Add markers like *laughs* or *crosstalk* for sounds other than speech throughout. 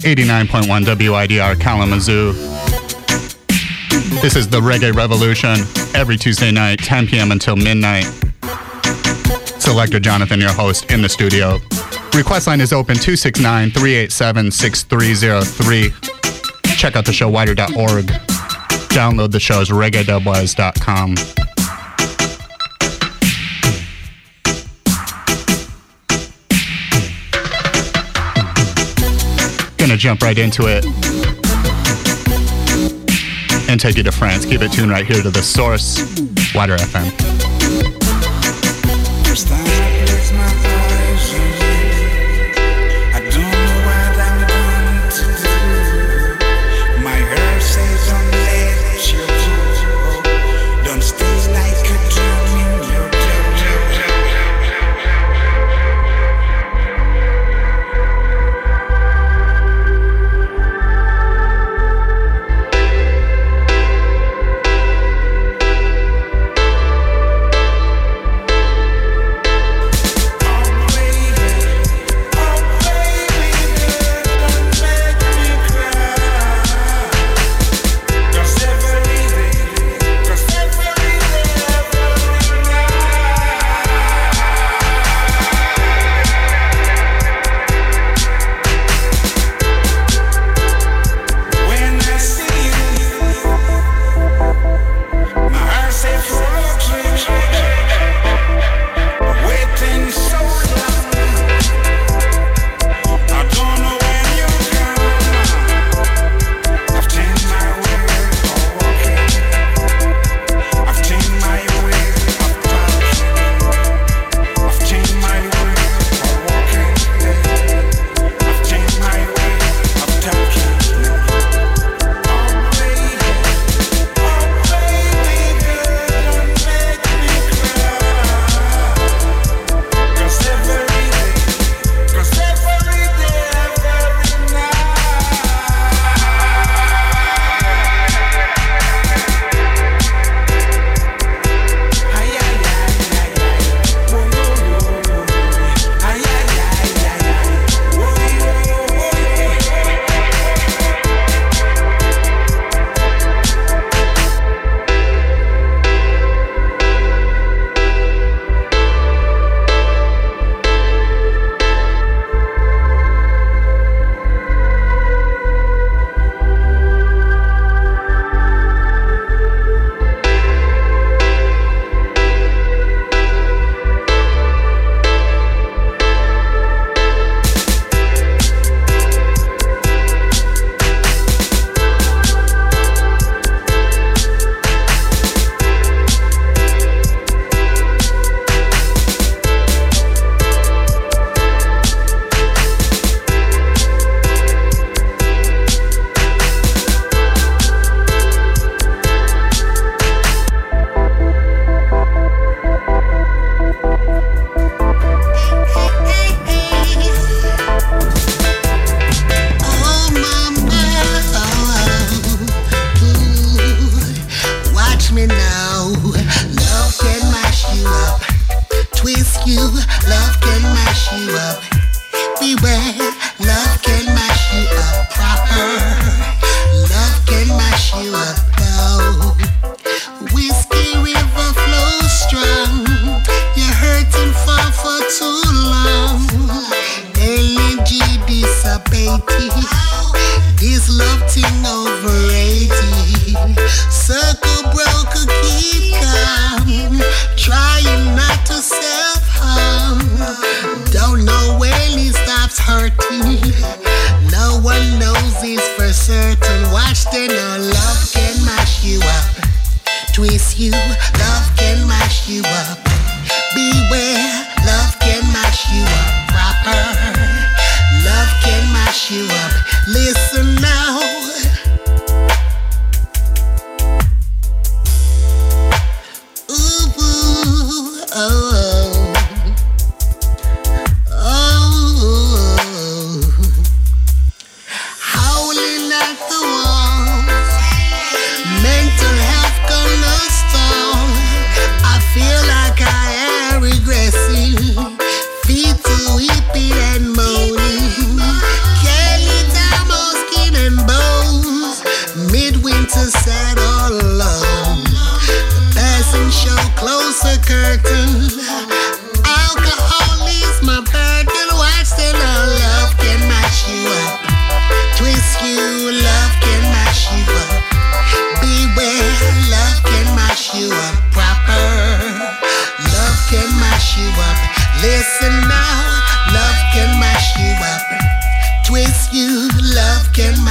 89.1 WIDR Kalamazoo. This is the Reggae Revolution every Tuesday night, 10 p.m. until midnight. Selector Jonathan, your host, in the studio. Request line is open 269 387 6303. Check out the show widr.org. Download the shows reggae.wise.com. Jump right into it and take you to France. Keep it tuned right here to the source, WIDR FM.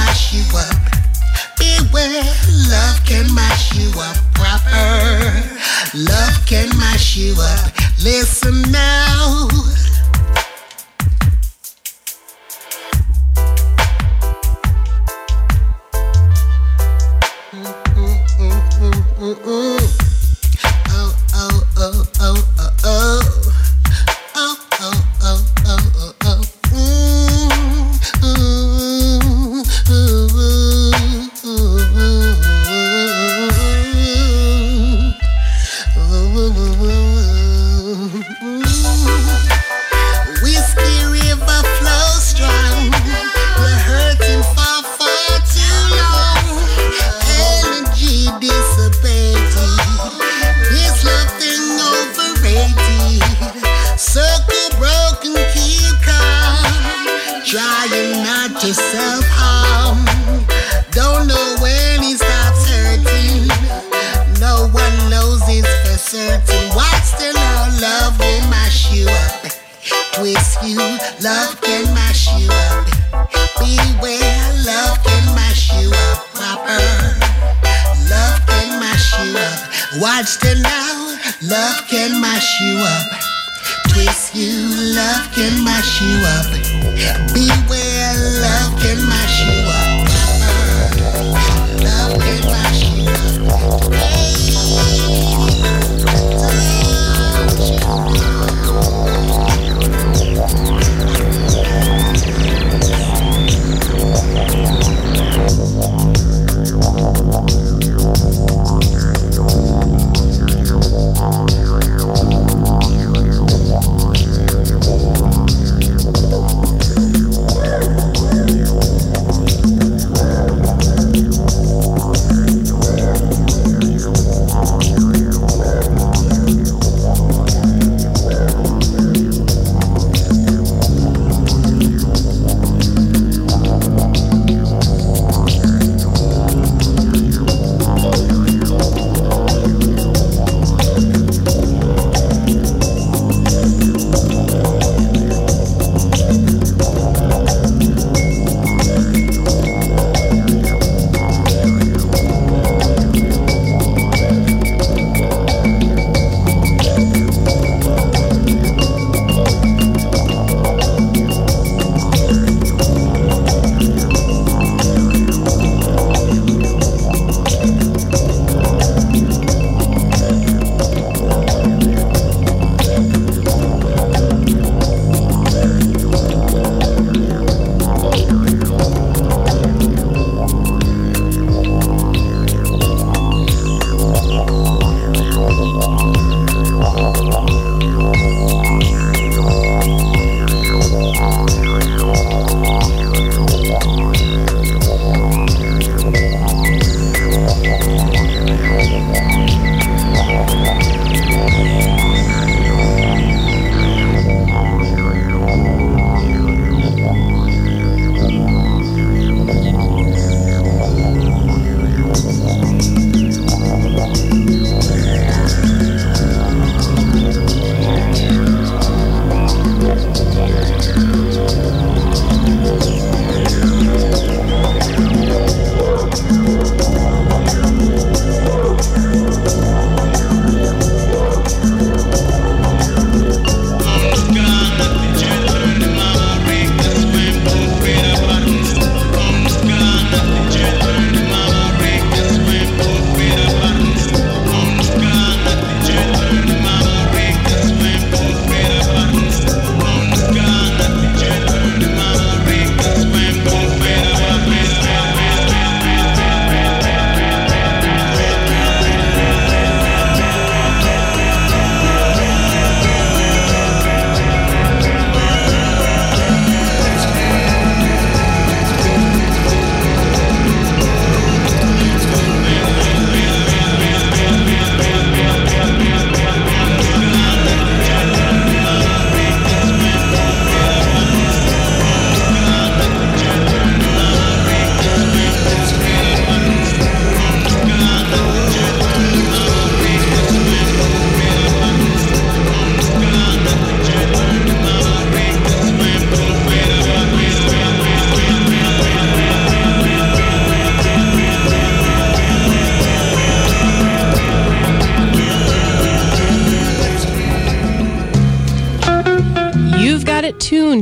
Mash you up. Beware, love can mash you up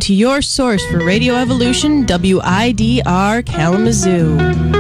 to your source for Radio Evolution, WIDR Kalamazoo.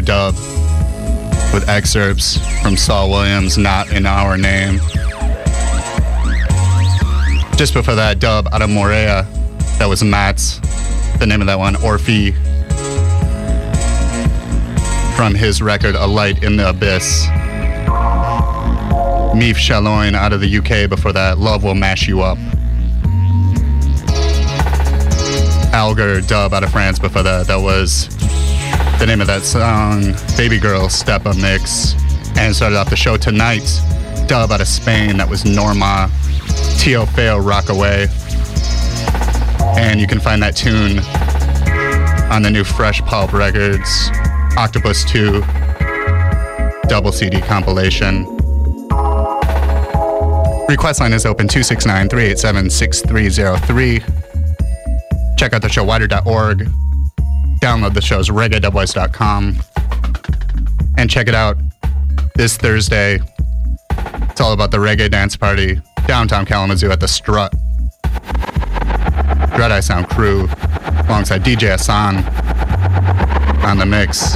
Dub with excerpts from Saul Williams, Not in Our Name. Just before that, dub out of Moorea. That was Mats. The name of that one, Orphee. From his record, A Light in the Abyss. Meef Chaloin out of the UK before that, Love Will Mash You Up. Algar dub out of France before that, that was the name of that song, Baby Girl Steppa Mix. And started off the show tonight, dub out of Spain, that was Normaa, Tio Feo Rockaway. And you can find that tune on the new Fresh Poulp Records, Octopus 2 double CD compilation. Request line is open 269 387 6303. Check out the show widr.org. Download the shows reggae.voice.com. And check it out this Thursday. It's all about the reggae dance party downtown Kalamazoo at the Strut. Dread Eye Sound crew alongside DJ Hassan on the mix.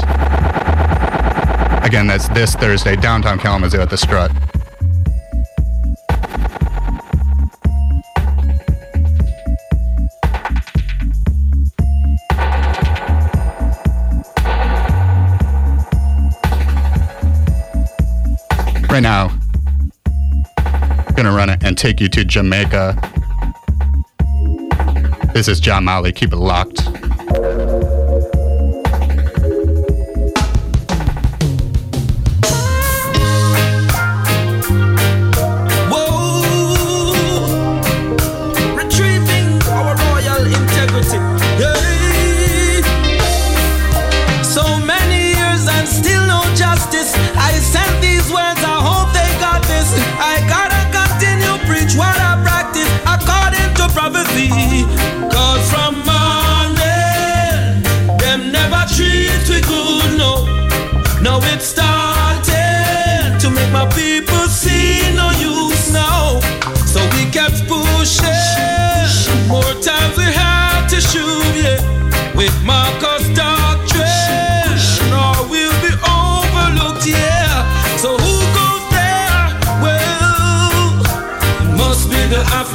Again, that's this Thursday downtown Kalamazoo at the Strut. Right now. Gonna run it and take you to Jamaica. This is Jahmali. Keep it locked.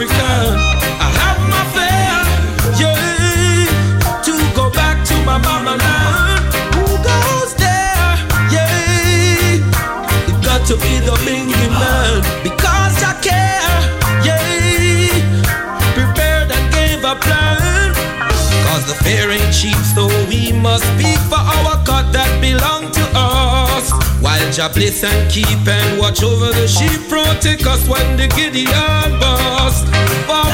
Be the African. my fair, yeah, to go back to my mama land. Who goes there? Yeah, it got to be the bingy man because I care. Yeah, prepared and gave a plan. Cause the fair ain't cheap, so we must speak for our cut that belong to us. While Jah bless and keep and watch over the sheep, protect us when the Gideon bust.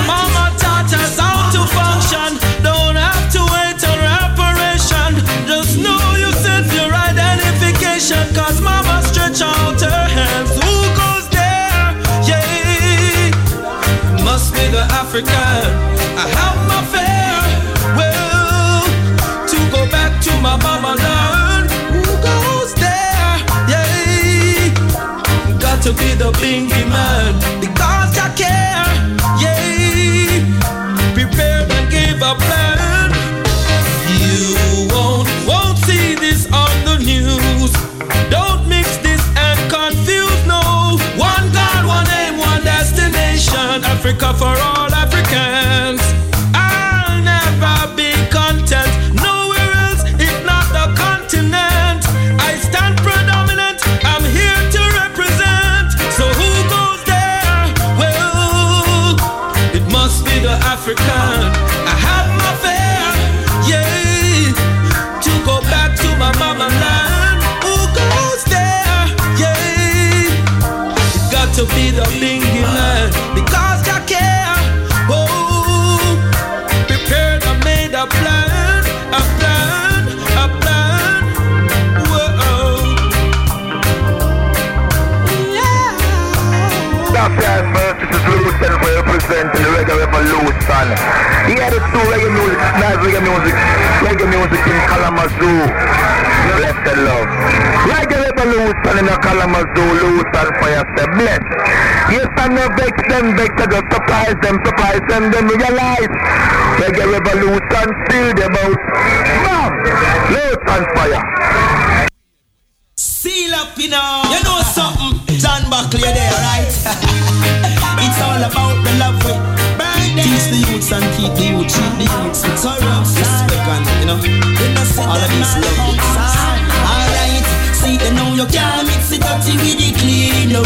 Mama taught us how to function, don't have to wait on reparation. Just know you set your identification, cause mama stretch out her hands. Who goes there? Yeah, must be the African. I have my fair will to go back to my mama land. Who goes there? Yeah, got to be the bingy man because I care. Destination. Kalamazoo, Lutan Fyah, say bless. Yes, I know vex them, vex, I just surprise them, surprise them, them realize. Reggae revolution, still them out. Bam! Loose and fire. Seal up, you know. You know something? John Buckley, there, right? *laughs* it's all about the love we burn Teach the youths and keep the youth, treat the youths with sorrow, respect, and you know, all of this love. You can't mix it dirty with the clean, no.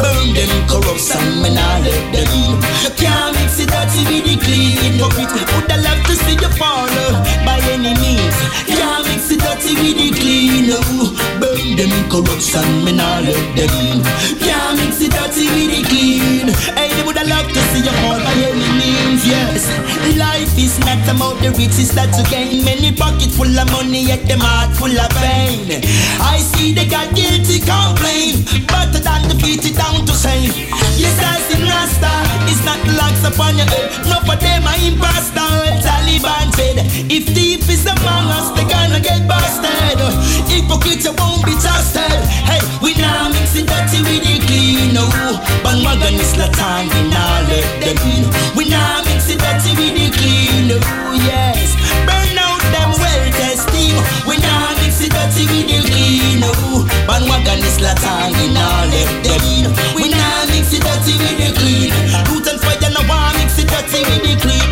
Burn them corrupt and me nah let them. You can't mix it dirty with the clean, no. Would I love to see you fall by any means? Can't mix it dirty with the clean, no. Burn them corrupt and me nah let them in. Can't mix it dirty with the clean. Hey, would I love to see you fall by any means, yes. Life is not about the riches that you gain. Many pockets full of money, yet them heart full of pain. I see they got guilty complain, better than defeat it down to shame. Yes, I see Rasta, it's not the locks upon your head. No for them, I imposter. Taliban said, if thief is among us, they gonna get busted. Hypocrites won't be trusted. Hey, we now mixing dirty with the clean. No, bandwagon is Latan, we now let them in. We now mixing dirty with the clean. Oh, no, yes, bandwagon is Latan, we now let them in. We now mix it dirty with the clean. Root and fire, no one mix it dirty with the clean.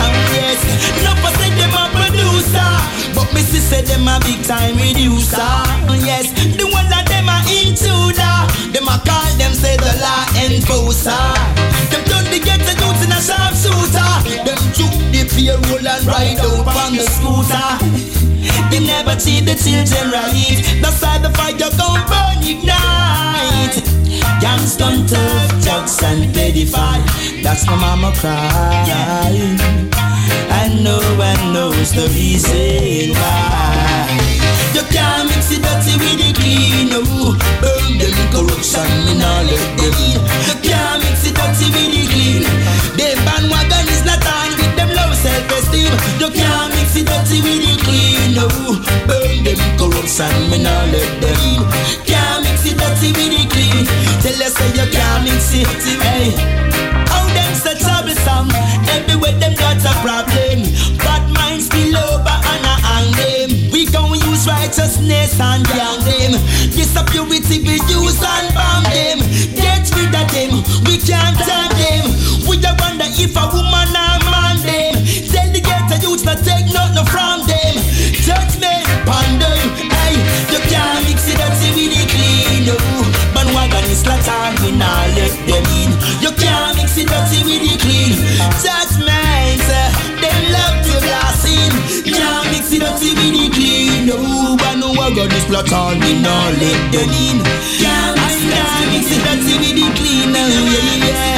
Um, yes, no say them a producer, but me see say them a big time reducer. Yes, the one that them a intruder, them a call them say the law enforcer. Them turn the the dudes in a sharp shooter. Them took the payroll and ride out on the scooter. They never treat the children right. That's why the fire gon' burn ignite. Gangs done tough, drugs and pedify. That's my mama cry. And no one knows the reason why. You can't mix it dirty with the clean, no. Burn them corruption, me nah let them. You can't mix it dirty with the clean. Them bandwagon is self-esteem. You can't mix it dirty with the clean, no. Burn them corruption, me nah let them in. Can't mix it dirty with the clean. Tell us say you can't mix it, hey. How them so troublesome? Everywhere them got a problem. Bad minds spill over and I hang them. We gon' use righteousness and young them. Yes, a purity we use and bomb them. Get rid of them. We can't turn them. We a wonder if a woman from them. Judgment upon them. Hey, you can't mix it dirty with the clean. No. Bandwagon is slaughter, we not let them in. You can't mix it dirty with the clean. Judgment, uh, them love to blast in. Can't mix it dirty with the clean. No, bandwagon is slaughter, we not let them in. Can't mix it dirty with the clean. No, yeah, yeah.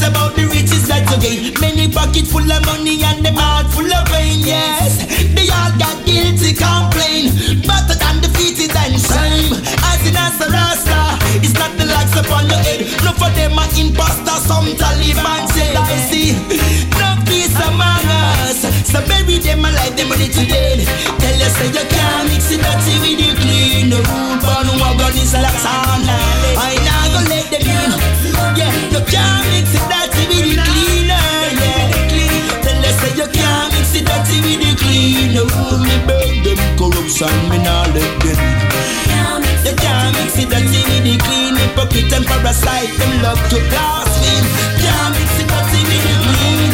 Not about the riches that you gain. Many pockets full of money and them heart full of pain. Yes, they all got guilty complain. Better than defeated and shame. As in as a rasta, it's not the likes upon your head. No for them are imposter. Some Taliban said I see. No peace among us. So bury them alive, them ready to dead. Tell us say you corruption, me nah let them in. You can't mix it dirty with the clean. Hypocrite and parasite, them love to blaspheme. Can't mix it dirty with the clean.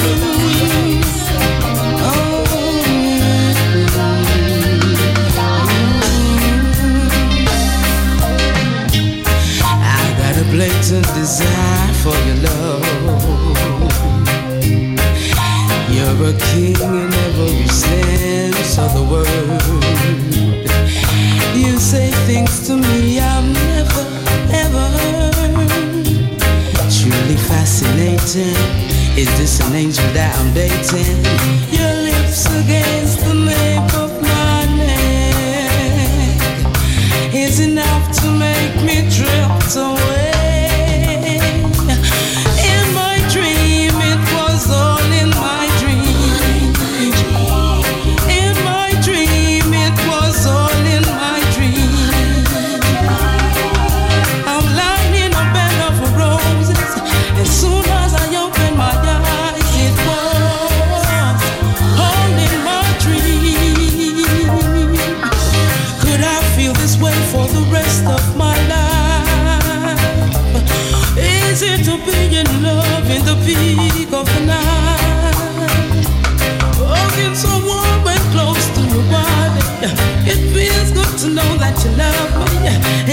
I got a blatant desire for your love. You're a king in every sense of the word. You say things to me I've never ever heard. Truly fascinating. Is this an angel that I'm dating? Your lips against the nape of my neck is enough to make me drift away. Right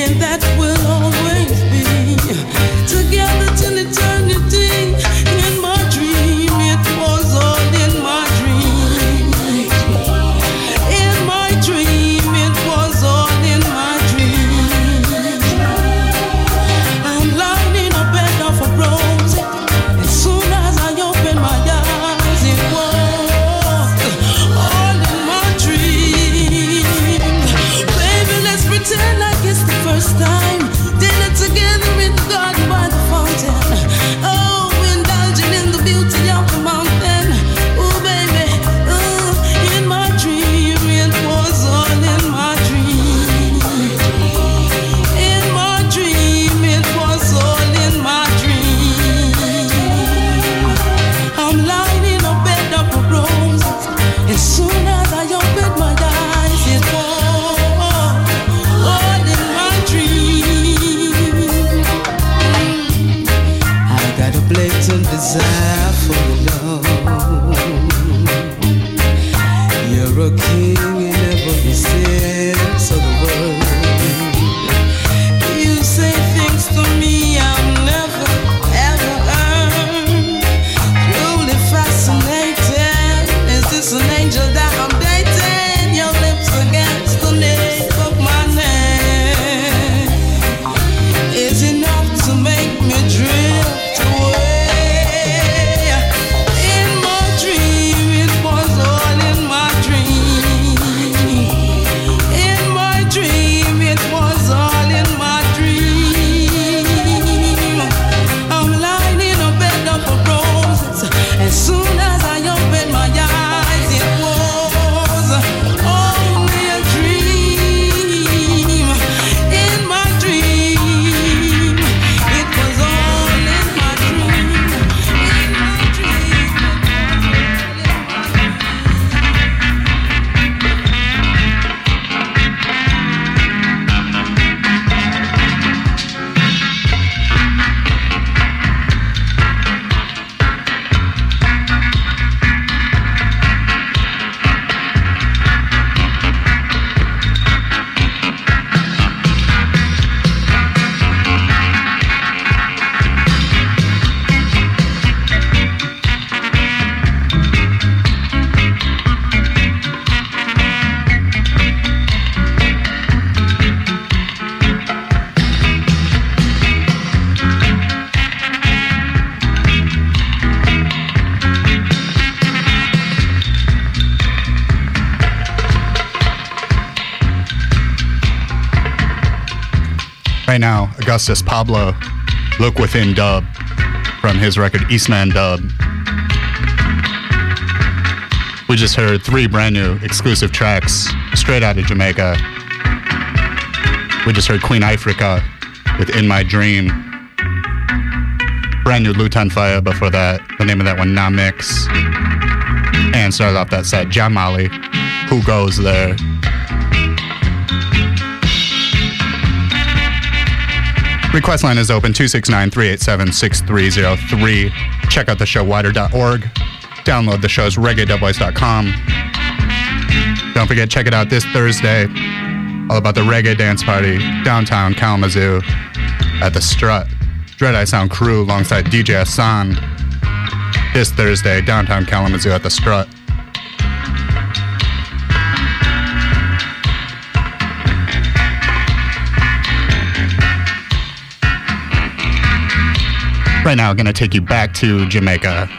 Augustus Pablo, Look Within Dub from his record Eastman Dub. We just heard three brand new exclusive tracks straight out of Jamaica. We just heard Queen Ifrica with In My Dream. Brand new Lutan Fyah before that. The name of that one, Nah Mix. And started off that set, Jahmali. Who goes there? Request line is open 269 387 6303. Check out the show widr.org. Download the show's reggae.boys.com. Don't forget, check it out this Thursday. All about the reggae dance party downtown Kalamazoo at the Strut. Dread Eye Sound crew alongside DJ Hassan. This Thursday, downtown Kalamazoo at the Strut. Right now, I'm going to take you back to Jamaica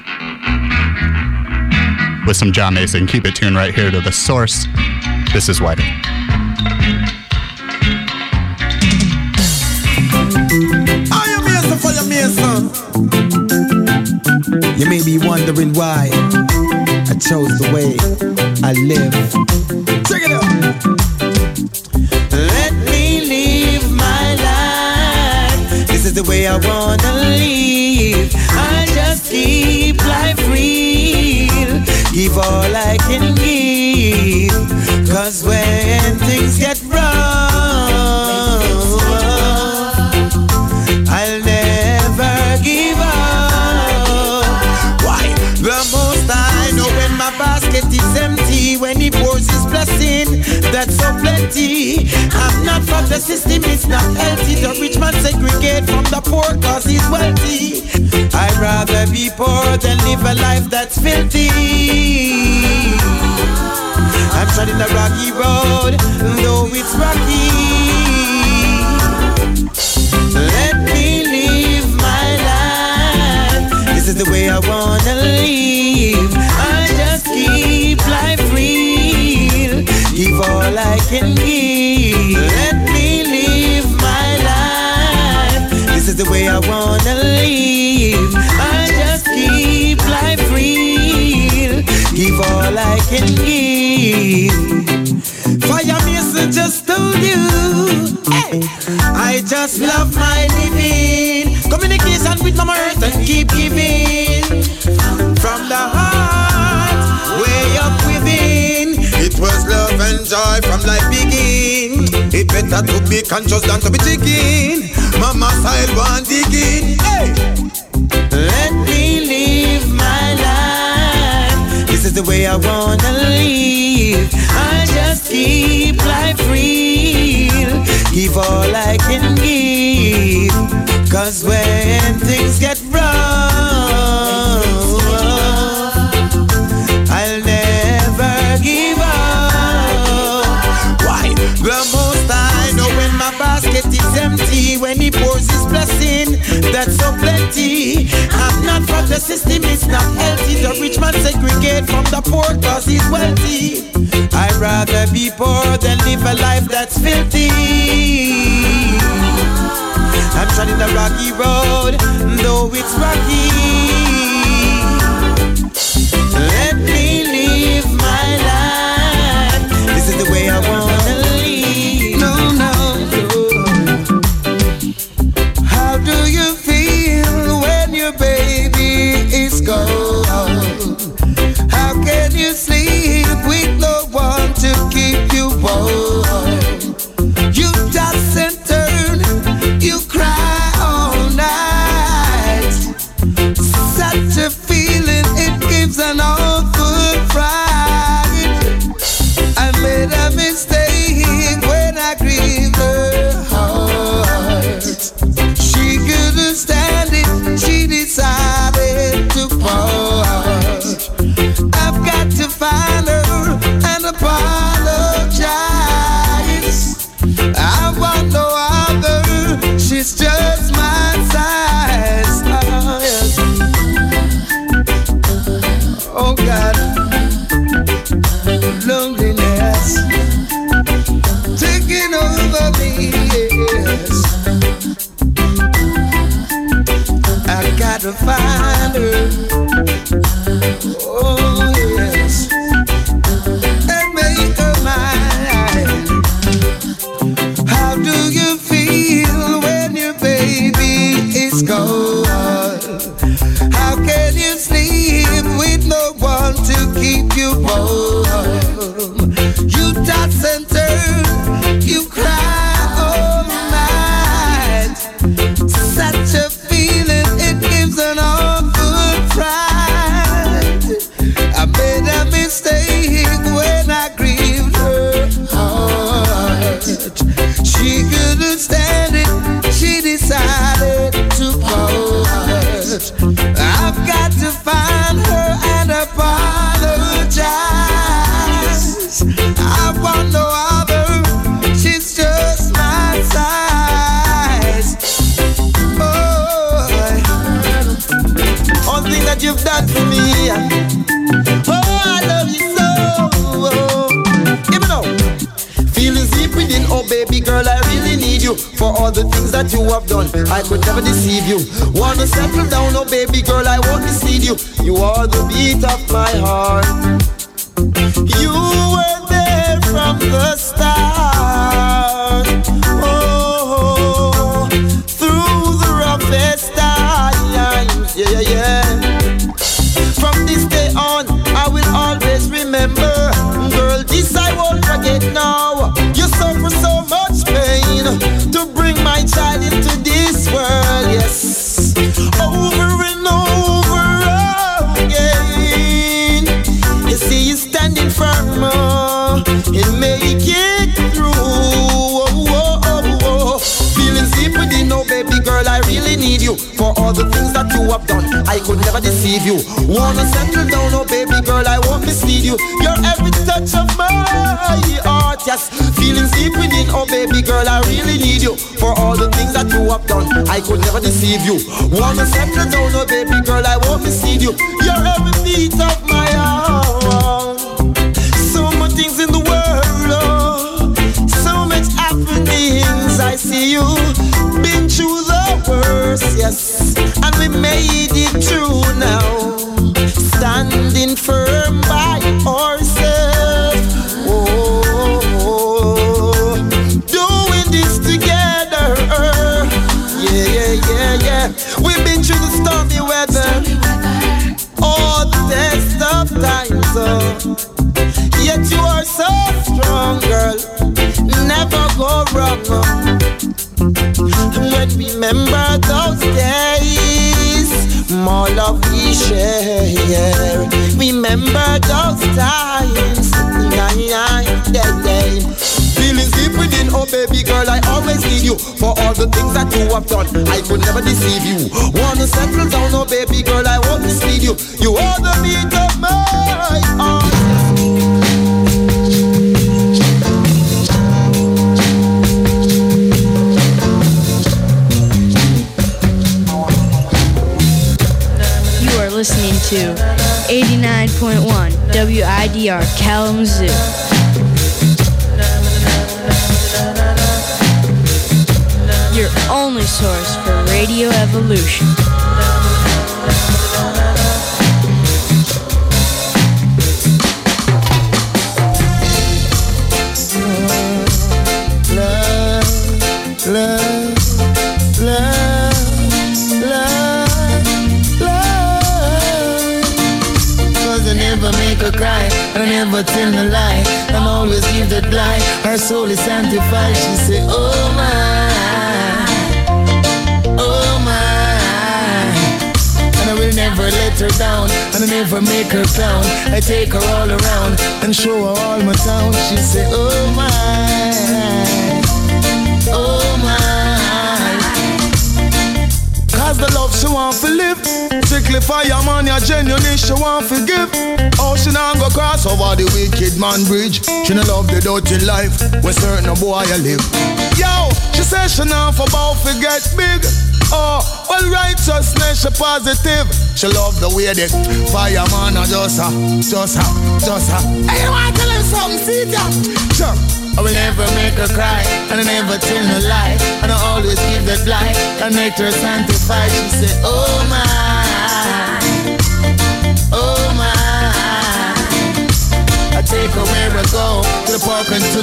with some Jah Mason. Keep it tuned right here to the source. This is Mason. You may be wondering why I chose the way I live. Check it out. The way I wanna live. I just keep life real. Give all I can give. Cause when things get so plenty. I'm not for the system, it's not healthy. The rich man segregate from the poor cause he's wealthy. I'd rather be poor than live a life that's filthy. I'm treading the rocky road, though it's rocky. Let me live my life. This is the way I wanna live. Can give. Let me live my life. This is the way I wanna live. I just keep life real. Give all I can give. Fire Mason just told you. Hey, I just love my living. Communication with Mama Earth and keep giving. From the heart, It better to be conscious than to be chicken. Mama style one digging. Hey. Let me live my life. This is the way I wanna live. I just keep life real. Give all I can give. Cause when things get rough, that's so plenty. I'm not for the system, it's not healthy. The rich man segregate from the poor cause he's wealthy. I'd rather be poor than live a life that's filthy. I'm treading the rocky road, though it's rocky. For all the things that you have done. I could never deceive you. Wanna settle down, oh baby girl, I won't deceive you. You are the beat of my heart. You were there from the start. I could never deceive you. Wanna settle down, oh baby girl, I won't mislead you. You're every touch of my heart, yes. Feelings deep within, oh baby girl, I really need you. For all the things that you have done, I could never deceive you. Wanna settle down, oh baby girl, I won't mislead you. You're every beat of my worst, yes, and we made it through now. Standing firm by ourselves. Oh, doing this together. Yeah, yeah, yeah, yeah. We've been through the stormy weather. All the test of times. Oh. Yet you are so strong, girl. Never go wrong. When we remember love we share. Remember those times, yeah, yeah, yeah. Feelings deep within, oh baby girl, I always need you for all the things that you have done. I could never deceive you. Wanna settle down, oh baby girl, I won't mislead you. You are the beat of my heart. To 89.1 WIDR Kalamazoo. Your only source for Reggae Revolution. Never tell a lie, and always give that lie. Her soul is sanctified. She say, Oh my, oh my. And I will never let her down, and I never make her clown. I take her all around and show her all my town. She say, Oh my, oh my. Cause the love she want to Strictly fireman, ya genuine, she want to give. Oh, she not go cross over the wicked man bridge. She not love the dirty life where certain boy I live. Yo, she say she not for bout get big. Oh, well righteousness she positive. She love the way the fireman a just a, just a, just a. Hey, you want to tell him something, see ya? Sure. I will never make her cry, and I never tell no lie, and I always give that lie, and make her sanctified. She say, Oh my,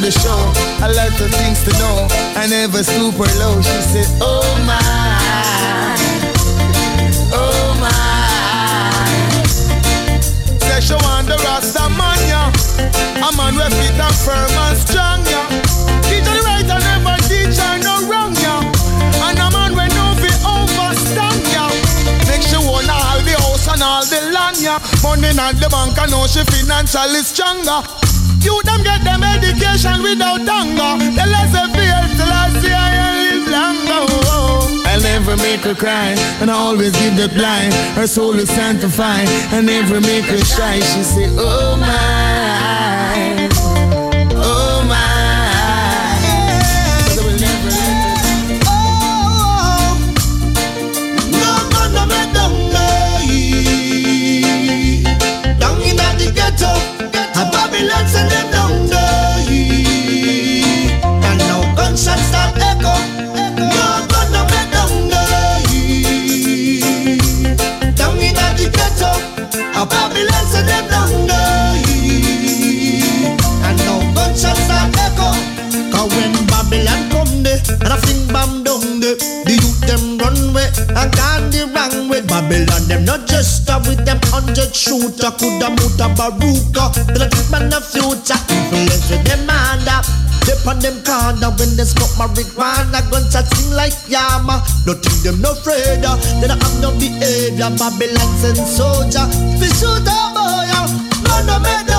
the show. I like the things to know, I never stoop her low. She said, Oh my, oh my. Say she want the Rasta man, yeah. A man with fit and firm and strong, yeah. Teach her the right and never teach her no wrong, yeah. And a man when no fi overstand, yeah. Make she own all the house and all the land, yeah. Money not the bank, I know she financially stronger. You them get them education without hunger. The less they feel till I see I live longer. I'll never make her cry, and I always give that blind. Her soul is sanctified, and never make her shy. She say, Oh my, and gone the wrong way. Babylon them not just a with them hundred shooter, coulda muta baruka. They keep man the future influence with them under. They on them corner when they smoke marijuana, gunshots sing like yama. Nothing them no afraid of. They don't have no behavior. Babylon send soldier, fi shoot a boy. Run no me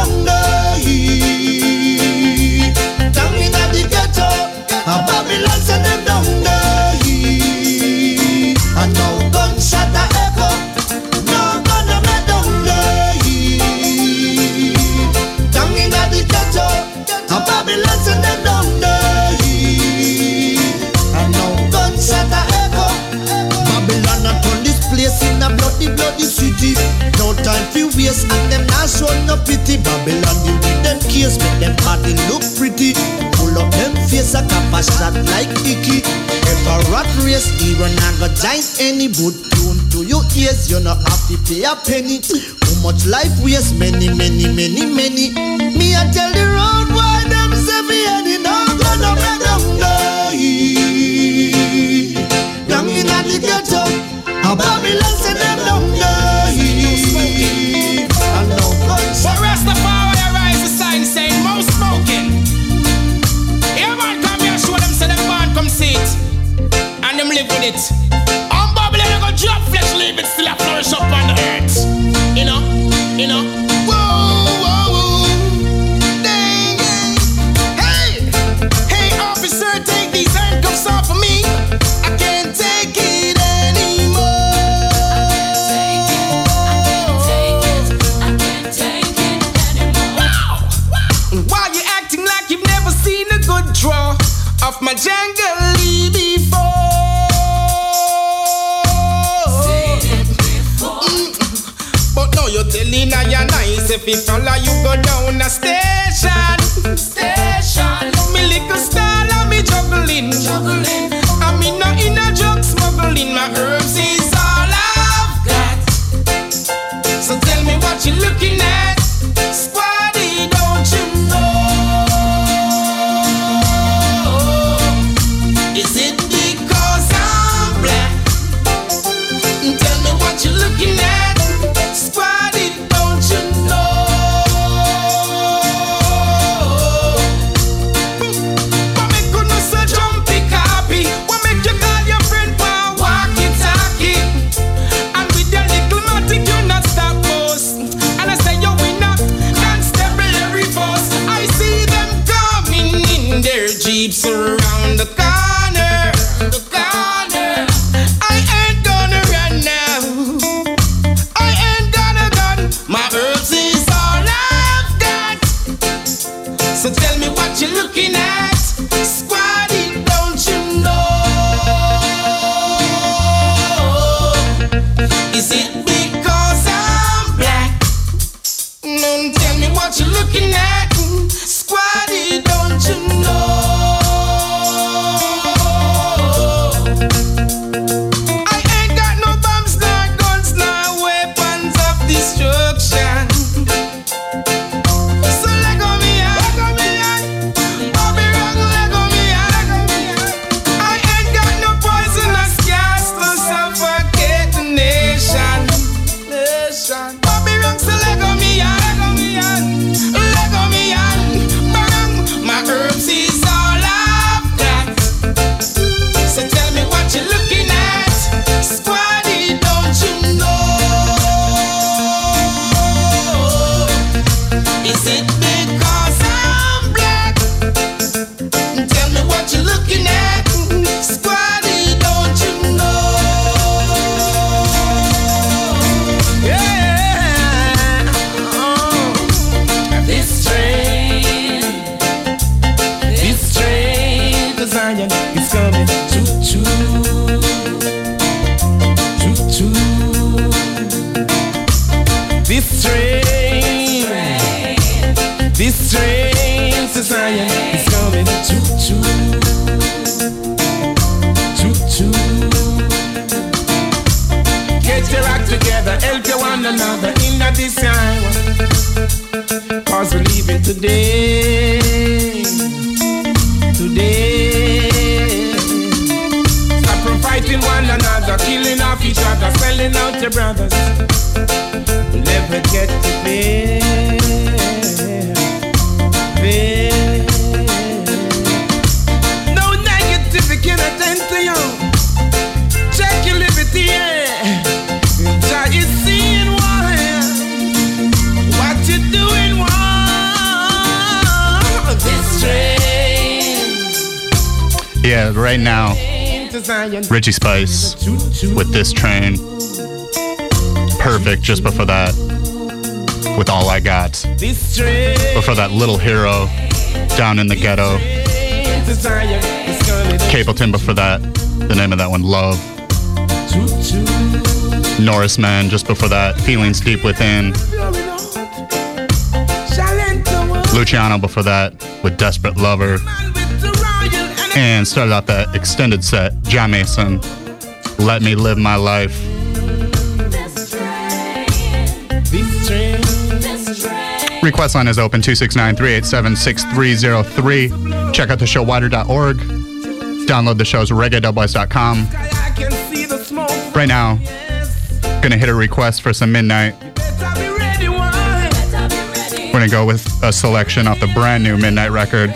a bloody, bloody city. No time for waste, and them not show no pity. Babylon, you with them case, make them party look pretty. Pull up them face, a cap a shot like Icky. If a rat race, even I go giant any boot tune to your ears, you no have to pay a penny. Too much life waste, many, many, many, many. Me I tell the road why them say me and it No, no, no, no. Babylon say them no fi follow you go down the station. Station. Me little star, I me juggling. Juggling. I me no in drug smuggling. My herbs is all I've got. So tell me what you looking at. Sp- just before that with All I Got. Before that, Little Hero, Down in the Ghetto. Capleton before that, the name of that one, Love. Norris Man just before that, Feelings Deep Within. Luciano before that with Desperate Lover. And started out that extended set, Jah Mason, Let Me Live My Life. Request line is open 269 387 6303. Check out the show widr.org. Download the show's reggae.west.com. Right now, gonna hit a request for some Midnite. We're gonna go with a selection off the brand new Midnite record.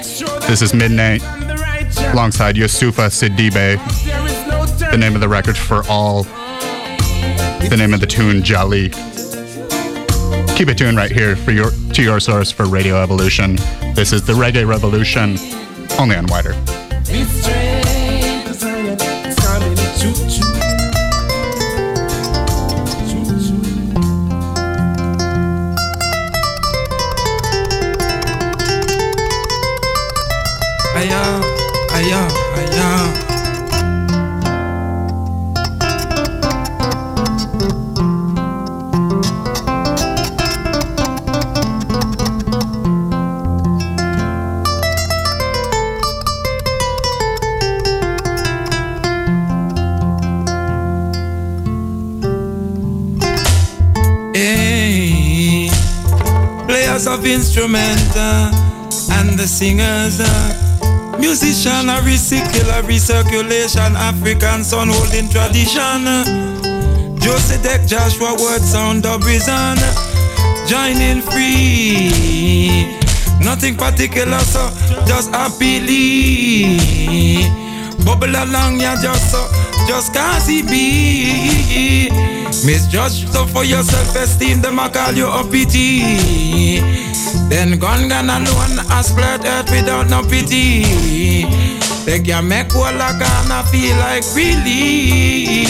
This is Midnite alongside Youssoupha Sidibe. The name of the record for all. The name of the tune Jali. Keep it tuned right here for your to your source for Reggae Revolution. This is the Reggae Revolution, only on WIDR. Players of instrument uh, and the singers, uh, musician, a recycle, a recirculation, African son holding tradition. Joseph Deck, Joshua Word, sound of reason, joining free. Nothing particular, so just happily bubble along, yeah, just so, just cause he be. Misjudge so for your self-esteem, them I call you a pity. Then gone gone alone, I spread earth without no pity. They can make all I gonna feel like relief.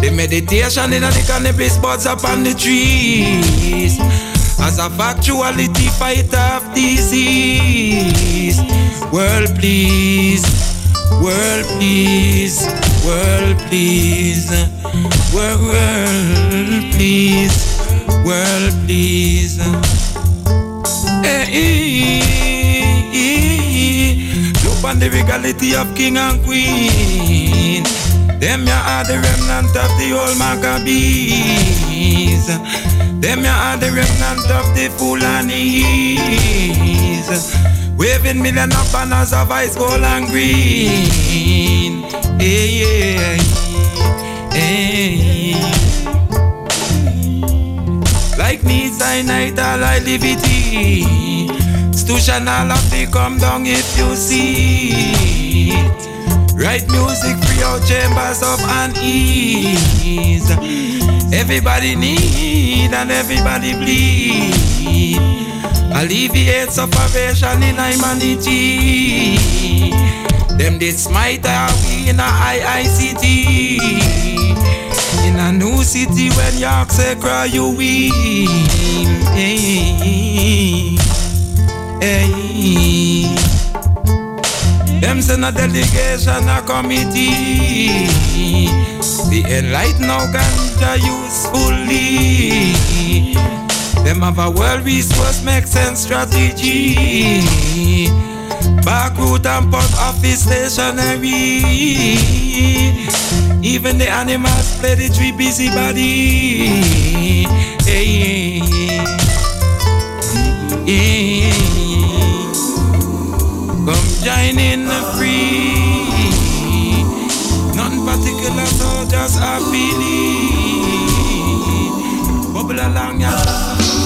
The meditation in the cannabis buds up on the trees. As a factuality fight off disease. World please, world please, world please, world, world please, world eh, please. Eh, eh, hey, look on the regality of king and queen. Them ya are the remnant of the old Maccabees. Them ya are the remnant of the Fulanis. Waving million of banners of ice, gold and green. Hey, yeah, hey. Like needs I night all I liberty. Stushan all of they come down if you see it. Write music free out chambers of unease. Everybody need and everybody bleed. Alleviate suffocation in humanity. Them did smite our we in a IICT. In a new city when York say cry you win. Hey, hey. Them send a delegation, a committee. The enlightened now ganja usefully. Them have a world resource make sense strategy. Back route and port office stationary. Even the animals play the tree busy body. Hey, hey, Come join in the free. Nothing particular, so just happily. Bubble along, yeah.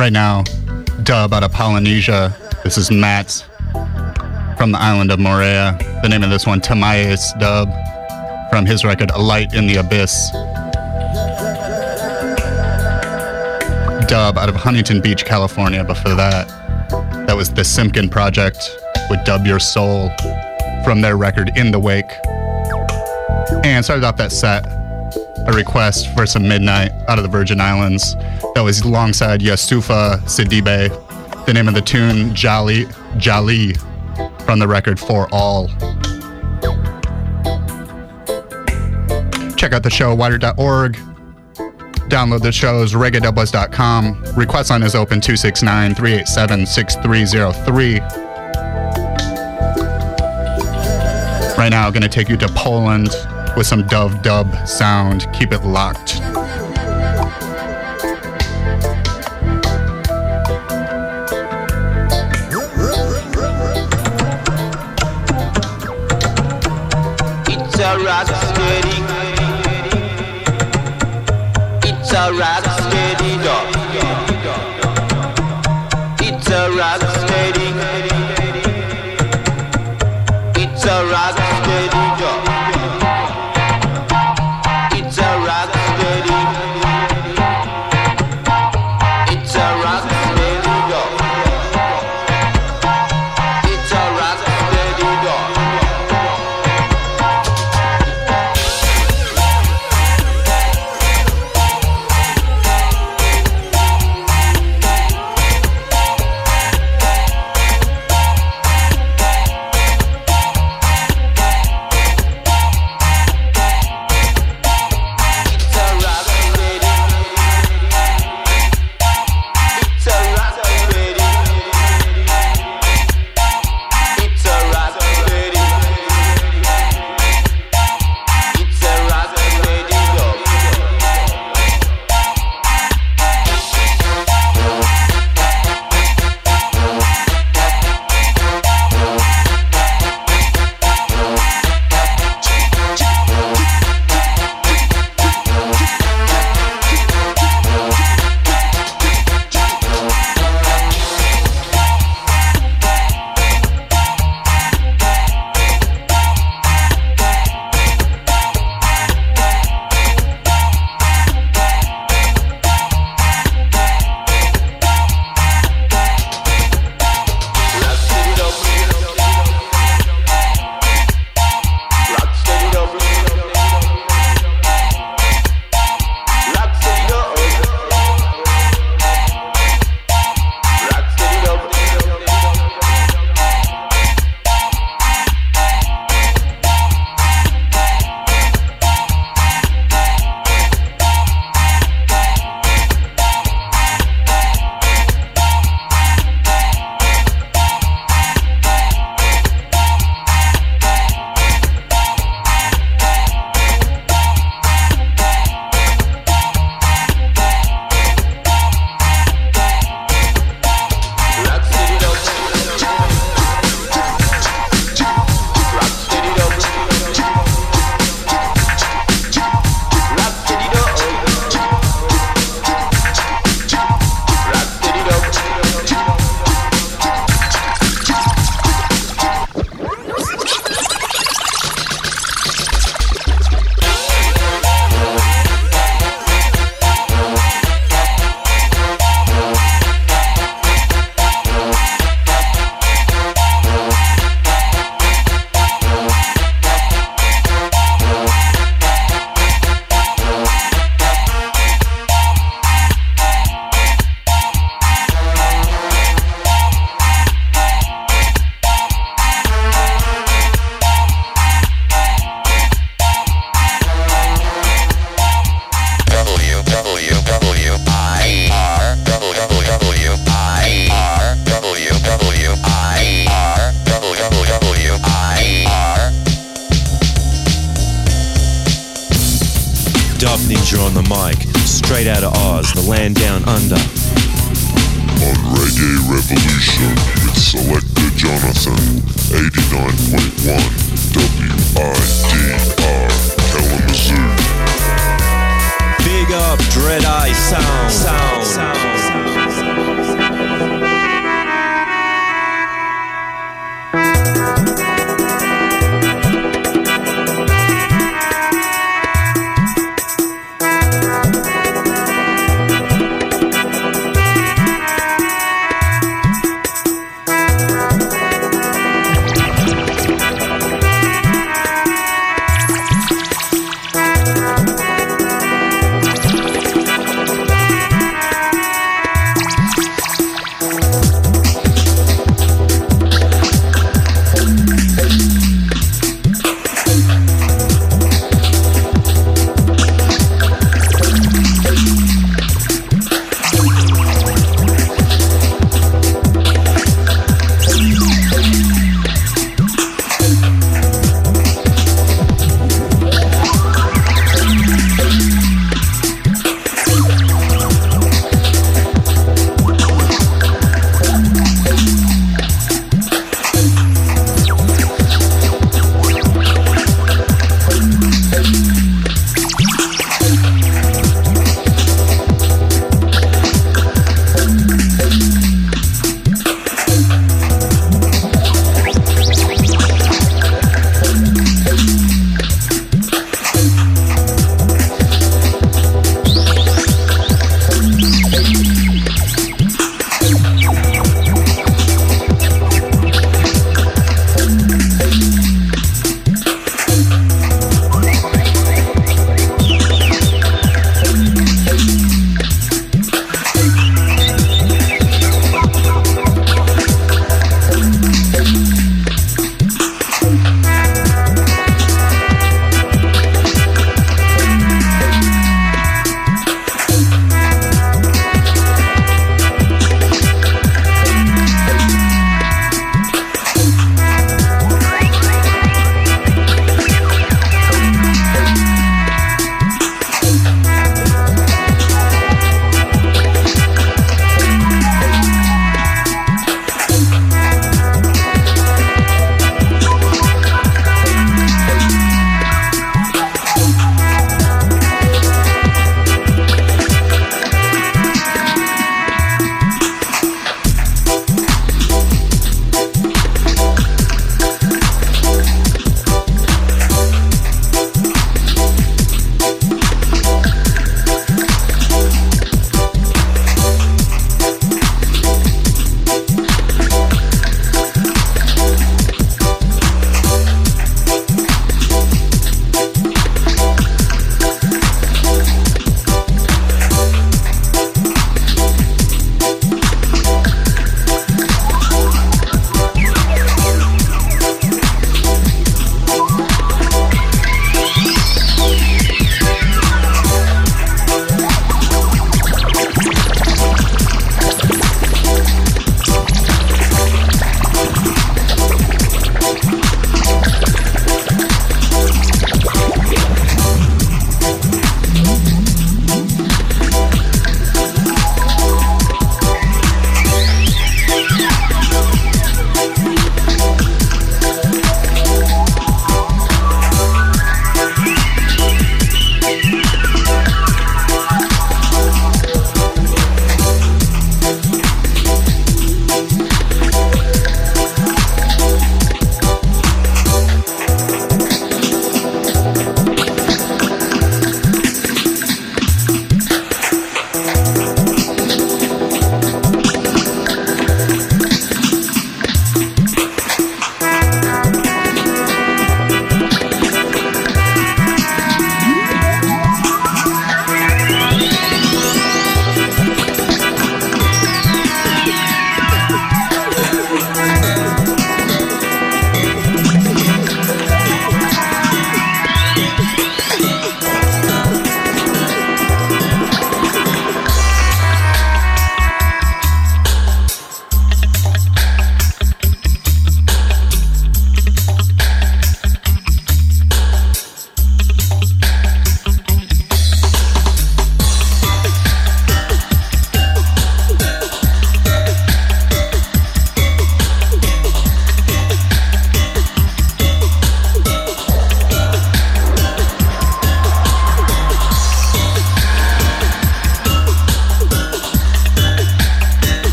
Right now, dub out of Polynesia. This is Mats from the island of Moorea. The name of this one, Tamaes dub, from his record A Light in the Abyss. Dub out of Huntington Beach, California. Before that, that was the Simpkin Project with Dub Your Soul from their record In the Wake. And started off that set, a request for some Midnite out of the Virgin Islands. That was alongside Youssoupha Sidibe. The name of the tune, Jolly Jali, from the record For All. Check out the show, widr.org. Download the shows, reggae.buzz.com. Request line is open 269 387 6303. Right now, going to take you to Poland with some Dove Dub sound. Keep it locked. It's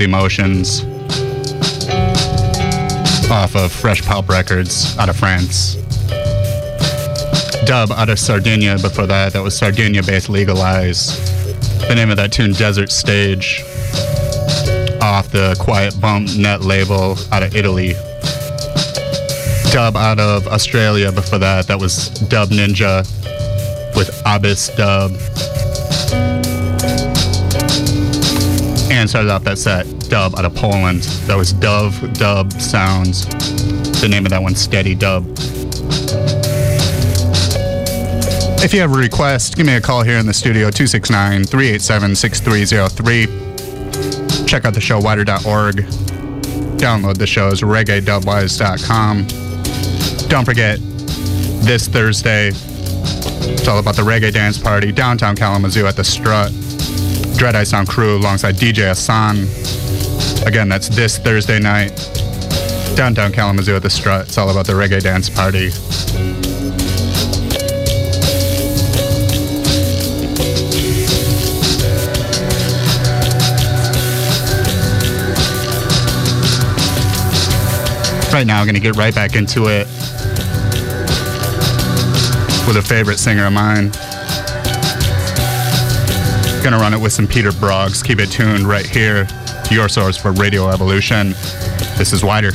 Emotions. Off of Fresh Poulp Records out of France. Dub out of Sardinia before that. That was Sardinia Bass Legalize. The name of that tune, Desert Stage. Off the Quiet Bump Net label out of Italy. Dub out of Australia before that. That was Dub Ninja with Abyss Dub. And started off that set, Dub out of Poland. That was Dove Dub Sounds. The name of that one, Steady Dub. If you have a request, give me a call here in the studio, 269 387 6303. Check out the show, widr.org. Download the shows, reggae.wise.com. Don't forget, this Thursday, it's all about the reggae dance party downtown Kalamazoo at the Strut. Dread Eye Sound crew alongside DJ Hassan. Again, that's this Thursday night, downtown Kalamazoo at the Strut. It's all about the reggae dance party. Right now, I'm going to get right back into it with a favorite singer of mine. Gonna run it with some Peter Broggs. Keep it tuned right here. to Your source for Radio Evolution. This is WIDR.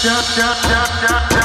If you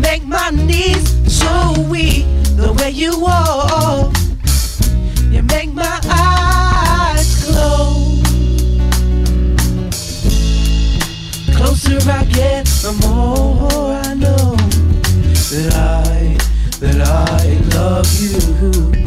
Make my knees so weak. The way you walk, you make my eyes close. Closer I get, the more I know that I, that I love you.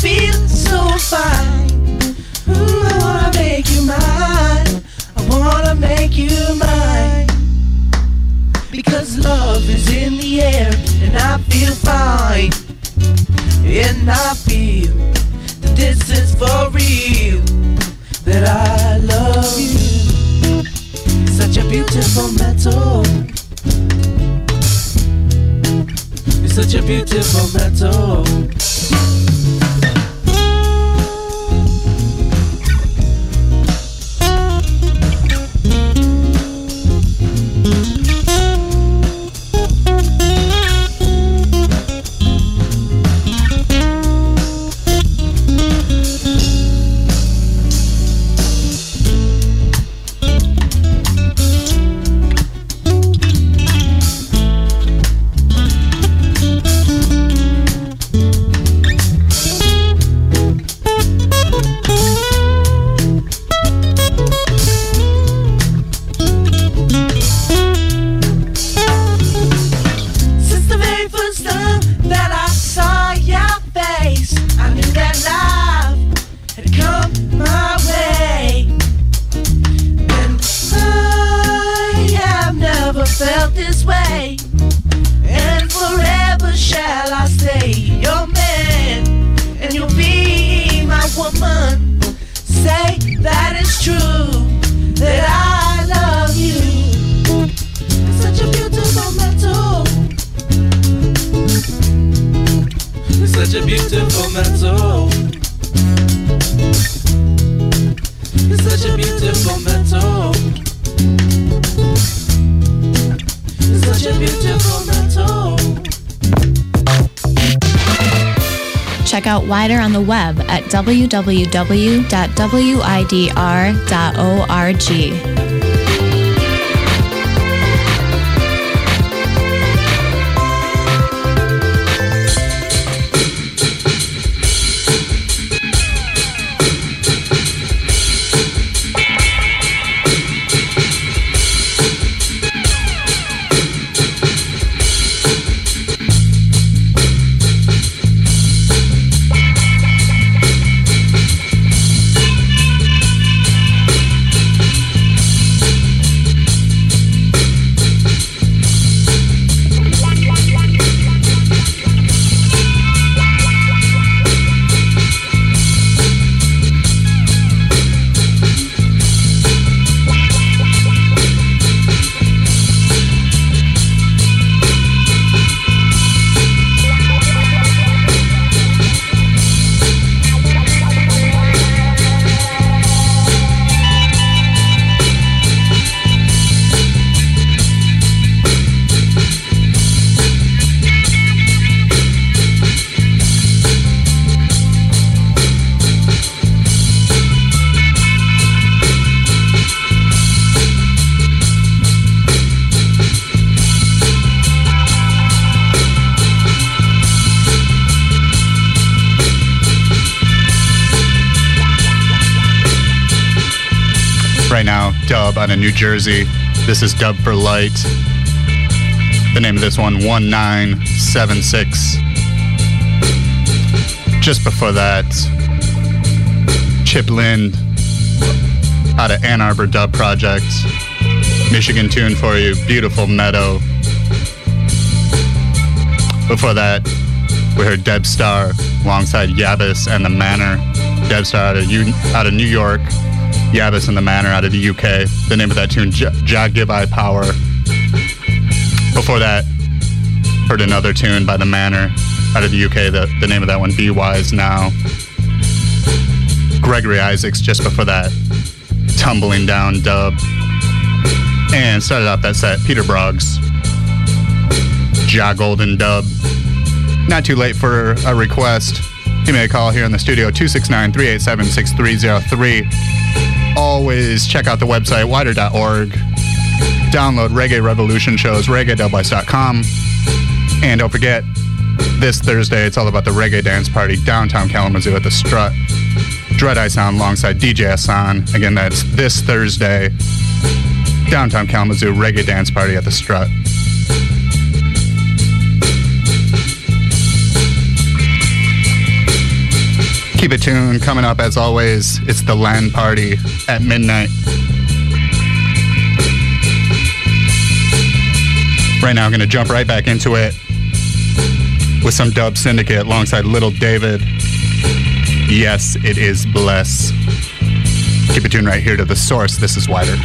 Feel so fine. Ooh, I wanna make you mine. I wanna make you mine. Because love is in the air, and I feel fine. And I feel that this is for real. That I love you. Such a beautiful metal. You're such a beautiful metal. www.widr.org. of New Jersey. This is Dub for Light. The name of this one, 1976. Just before that, Chip Lind out of Ann Arbor Dub Project. Michigan tune for you, Beautiful Meadow. Before that, we heard Debstar alongside Yabass and the Manor. Debstar out of, out of New York, Yabass and the Manor out of the UK. The name of that tune, J- Jah Give I Power. Before that, heard another tune by the Manor out of the UK. The, the name of that one, Be Wise Now. Gregory Isaacs just before that tumbling down dub. And started off that set, Peter Broggs, Jah Golden dub. Not too late for a request. Me a call here in the studio, 269 387 6303. Always check out the website, widr.org. Download Reggae Revolution shows, reggae.com. And don't forget, this Thursday, it's all about the reggae dance party downtown Kalamazoo at the Strut. Dread Eye Sound alongside DJ Hassan. Again, that's this Thursday, downtown Kalamazoo reggae dance party at the Strut. Keep it tuned. Coming up, as always, it's the LAN party at midnight. Right now, I'm going to jump right back into it with some Dub Syndicate alongside Little David. Yes, it is Bless. Keep it tuned right here to the source. This is WIDR.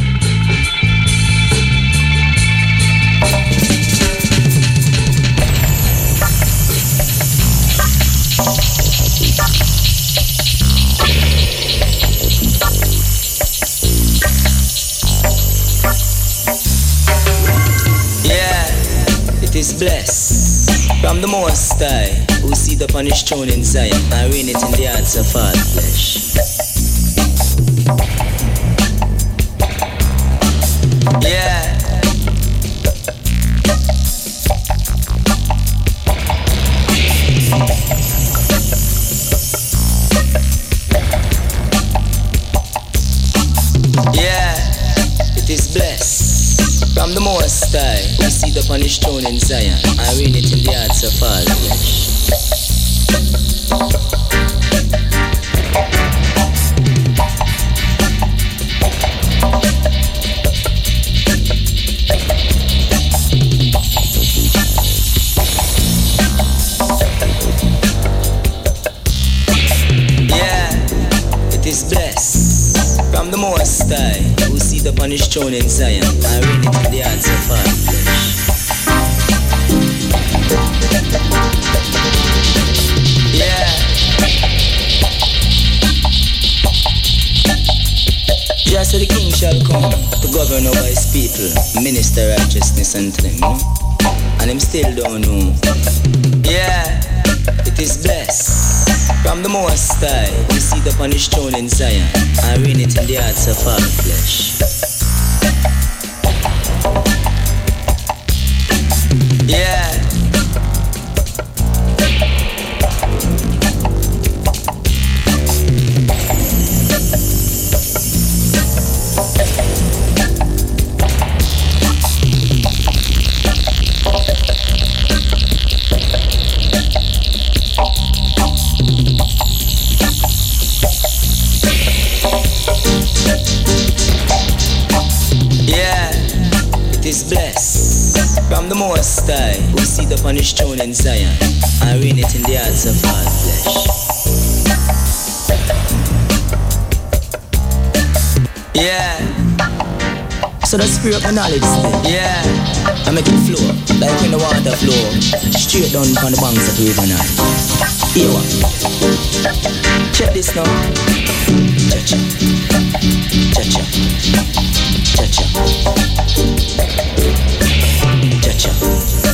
Is blessed from the Most High, who sit upon his throne in Zion and reign it in the hearts of all flesh. Yeah, stood upon his throne in Zion. I reign it in the hearts of all flesh. upon his throne in Zion. So the king shall come. To govern over his people, minister righteousness unto them, and him still don't know. Yeah, it is blessed. From the Most High, who sit upon his throne in Zion and reign it in the hearts of all flesh. Yeah, upon his throne in Zion and reign it in the hearts of all flesh. Yeah. So the spirit of knowledge still. Yeah. I make it flow like when the water flow straight down from the banks of the river Nile. Here what? Check this now. Cha-cha. Cha-cha. Cha-cha. Cha-cha. Cha-cha.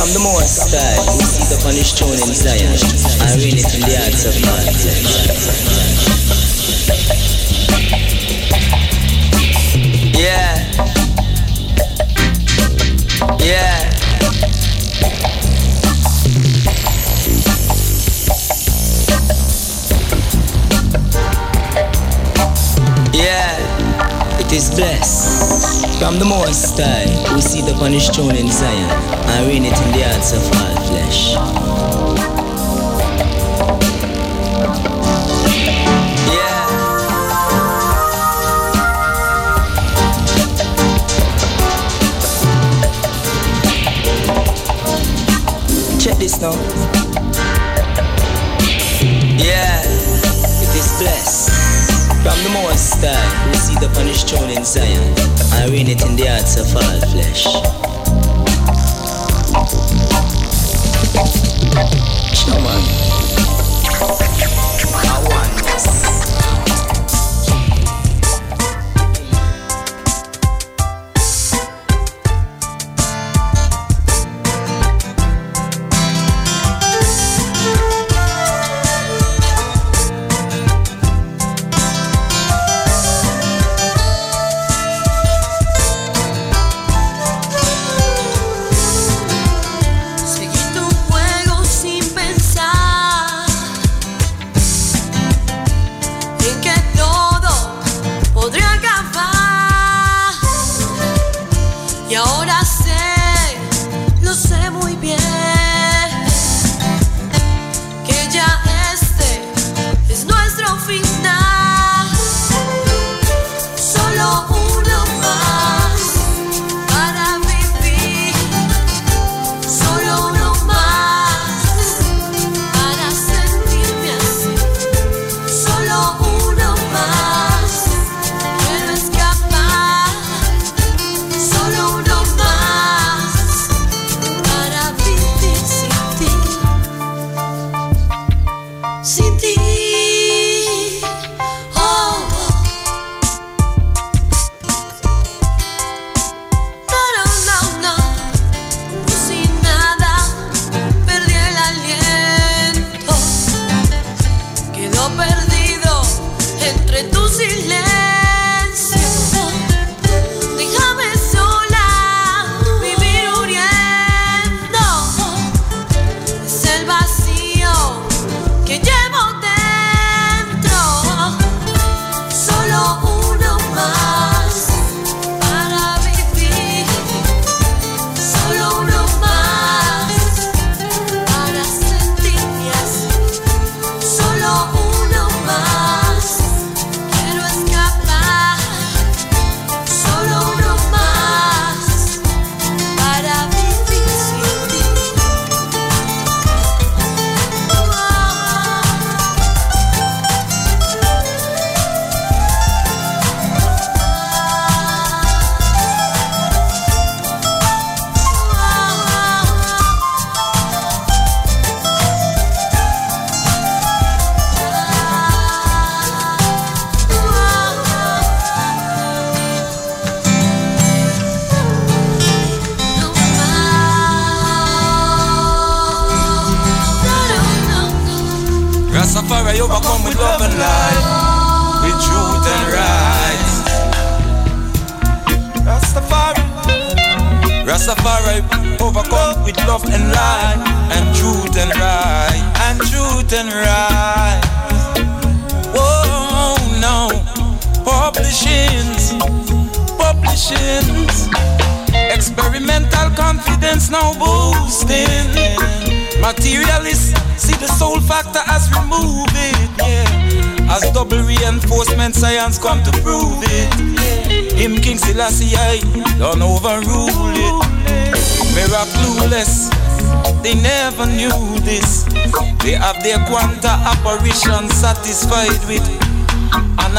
From the Most High, who sit upon his throne in Zion. And reign it in the hearts of flesh. Yeah, yeah. Yeah, it is blessed from the Most High, who sit upon his throne in Zion and reign it in the hearts of all flesh. Yeah. Check this now. Yeah, it is blessed. From the Most High, we see the punished throne in Zion, and reign it in the hearts of all flesh. Come on.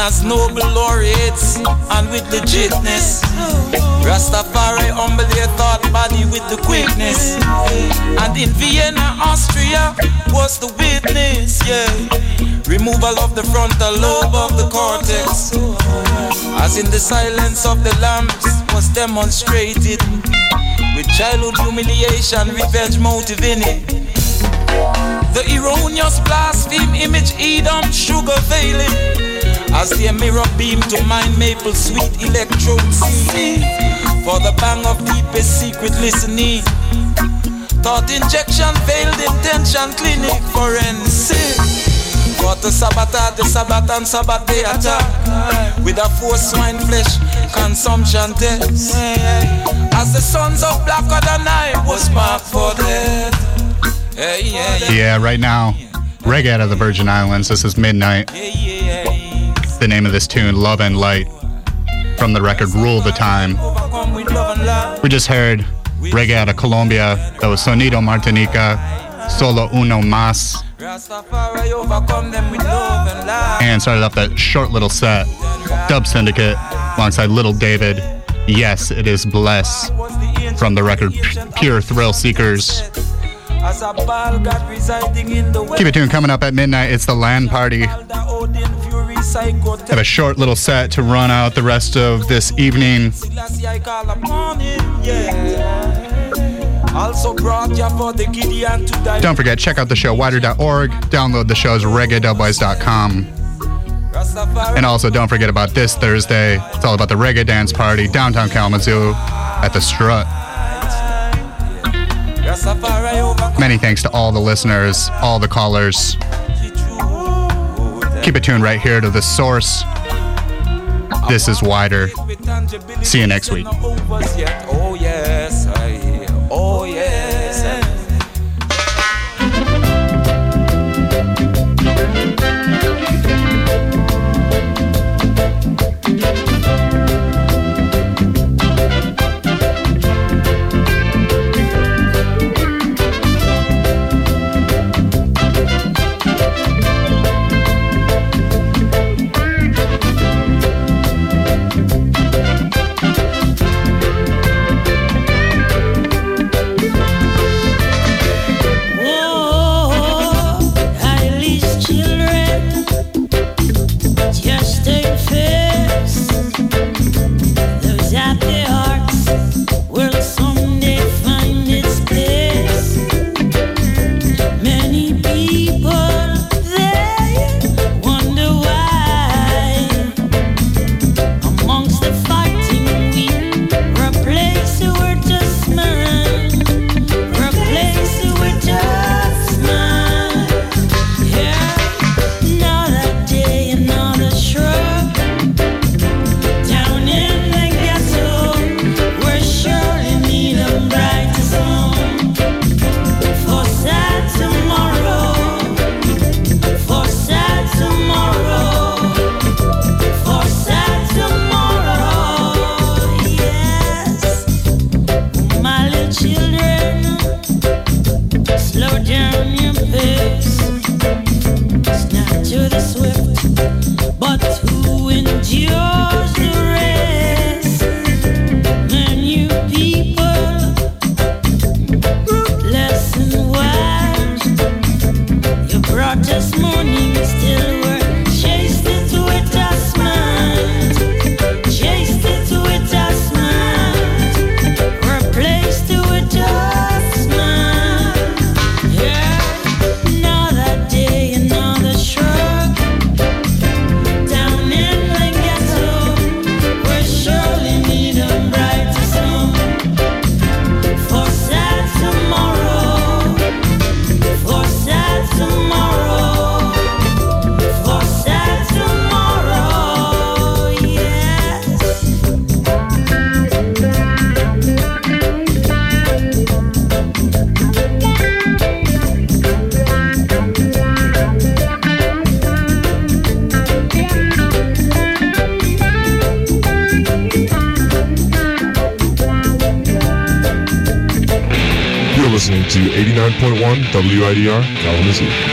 As Nobel laureates and with legitness. Rastafari humble thought body with the quickness. And in Vienna, Austria was the witness, yeah. Removal of the frontal lobe of the cortex. As in the silence of the lamps was demonstrated. With childhood humiliation, revenge motive in it. The erroneous blaspheme image Edom sugar veiling As their mirror beam to mind maple sweet electrodes For the bang of deepest secret listening. Thought injection veiled intention clinic forensic. For the Sabbath, the Sabbath and Sabbath they attack. With a force swine flesh consumption test. As the sons of blacker than I was marked for death. Yeah, right now, reggae out of the Virgin Islands. This is Midnite. The name of this tune, Love and Light, from the record Rule the Time. We just heard reggae out of Colombia. That was Sonido Martinika, Solo Uno Mas. And started off that short little set, Dub Syndicate, alongside Little David. Yes, it is Bless from the record Pure Thrill Seekers. Keep it tuned. Coming up at midnight, it's the land party. Have a short little set to run out the rest of this evening. Selassie I call upon him, yeah. Also brought you for the Gideon to die. Don't forget, check out the show, widr.org. Download the shows, reggae.wise.com. And also, don't forget about this Thursday. It's all about the reggae dance party downtown Kalamazoo at the Strut. Many thanks to all the listeners, all the callers. Keep it tuned right here to the source. This is WIDR. See you next week. WIDR Kalamazoo.